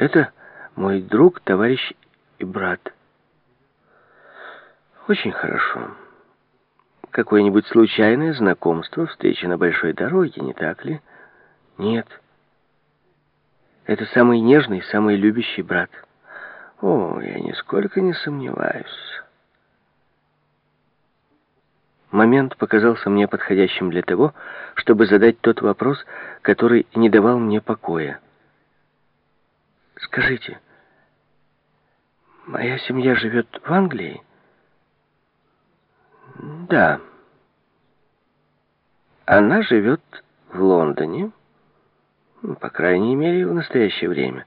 Это мой друг, товарищ и брат. Очень хорошо. Какое-нибудь случайное знакомство, встреча на большой дороге, не так ли? Нет. Это самый нежный, самый любящий брат. О, я нисколько не сомневаюсь. Момент показался мне подходящим для того, чтобы задать тот вопрос, который не давал мне покоя. Скажите, моя семья живет в Англии? Да. Она живет в Лондоне, ну, по крайней мере, в настоящее время.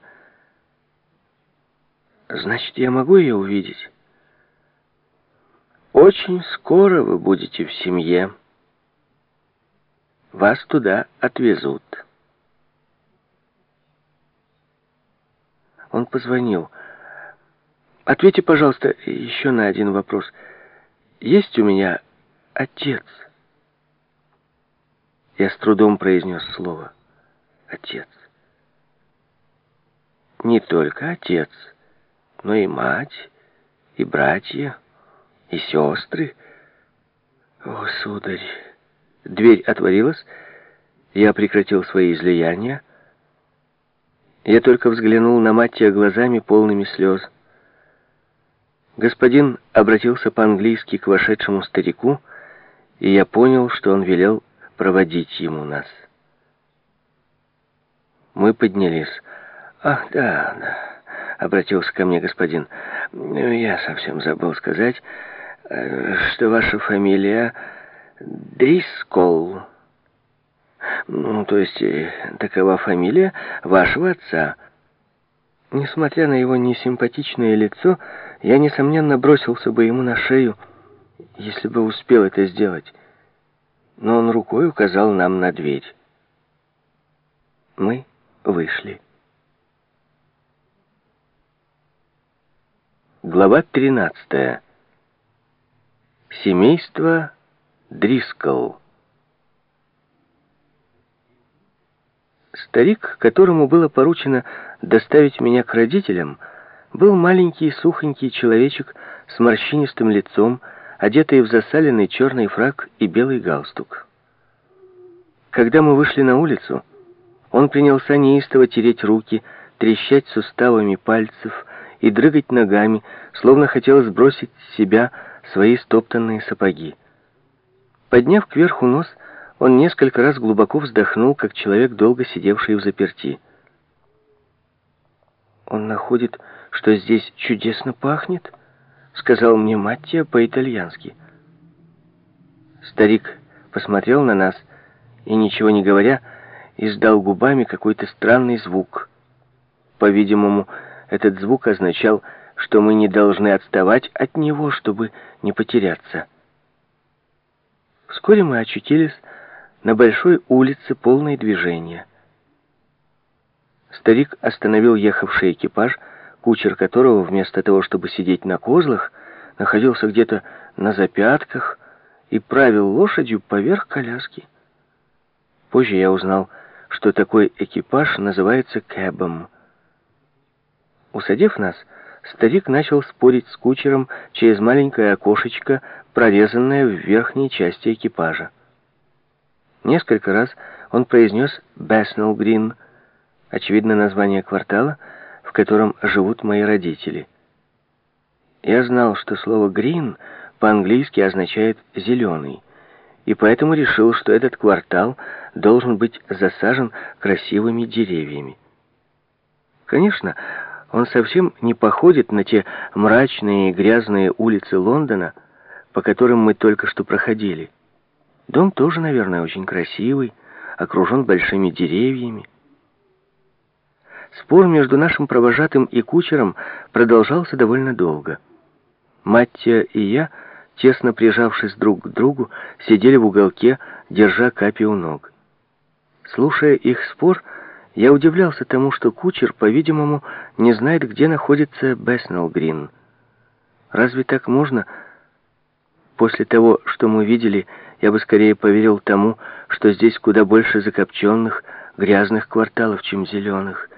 Значит, я могу ее увидеть? Очень скоро вы будете в семье. Вас туда отвезут. Он позвонил. Ответьте, пожалуйста, еще на один вопрос. Есть у меня отец? Я с трудом произнес слово «отец». Не только отец, но и мать, и братья, и сестры. О, сударь! Дверь отворилась, я прекратил свои излияния, я только взглянул на Маттия глазами, полными слез. Господин обратился по-английски к вошедшему старику, и я понял, что он велел проводить ему нас. Мы поднялись. «Ах, да, да», — обратился ко мне господин. «Я совсем забыл сказать, э, что ваша фамилия Дрискол». Ну, то есть, э, такова фамилия вашего отца. Несмотря на его несимпатичное лицо, я, несомненно, бросился бы ему на шею, если бы успел это сделать. Но он рукой указал нам на дверь. Мы вышли. Глава 13. Семейство Дрискл. Старик, которому было поручено доставить меня к родителям, был маленький сухонький человечек с морщинистым лицом, одетый в засаленный черный фрак и белый галстук. Когда мы вышли на улицу, он принялся неистово тереть руки, трещать суставами пальцев и дрыгать ногами, словно хотел сбросить с себя свои стоптанные сапоги. Подняв кверху нос, он несколько раз глубоко вздохнул, как человек, долго сидевший в заперти. «Он находит, что здесь чудесно пахнет», — сказал мне Маттия по-итальянски. Старик посмотрел на нас и, ничего не говоря, издал губами какой-то странный звук. По-видимому, этот звук означал, что мы не должны отставать от него, чтобы не потеряться. Вскоре мы очутились на большой улице, полной движения. Старик остановил ехавший экипаж, кучер которого, вместо того, чтобы сидеть на козлах, находился где-то на запятках и правил лошадью поверх коляски. Позже я узнал, что такой экипаж называется кэбом. Усадив нас, старик начал спорить с кучером через маленькое окошечко, прорезанное в верхней части экипажа. Несколько раз он произнес «Бэснелл Грин», очевидно, название квартала, в котором живут мои родители. Я знал, что слово «грин» по-английски означает «зеленый», и поэтому решил, что этот квартал должен быть засажен красивыми деревьями. Конечно, он совсем не походит на те мрачные и грязные улицы Лондона, по которым мы только что проходили. Дом тоже, наверное, очень красивый, окружен большими деревьями. Спор между нашим провожатым и кучером продолжался довольно долго. Маттия и я, тесно прижавшись друг к другу, сидели в уголке, держа капи у ног. Слушая их спор, я удивлялся тому, что кучер, по-видимому, не знает, где находится Беснелл Грин. Разве так можно? После того, что мы видели, я бы скорее поверил тому, что здесь куда больше закопченных, грязных кварталов, чем зеленых.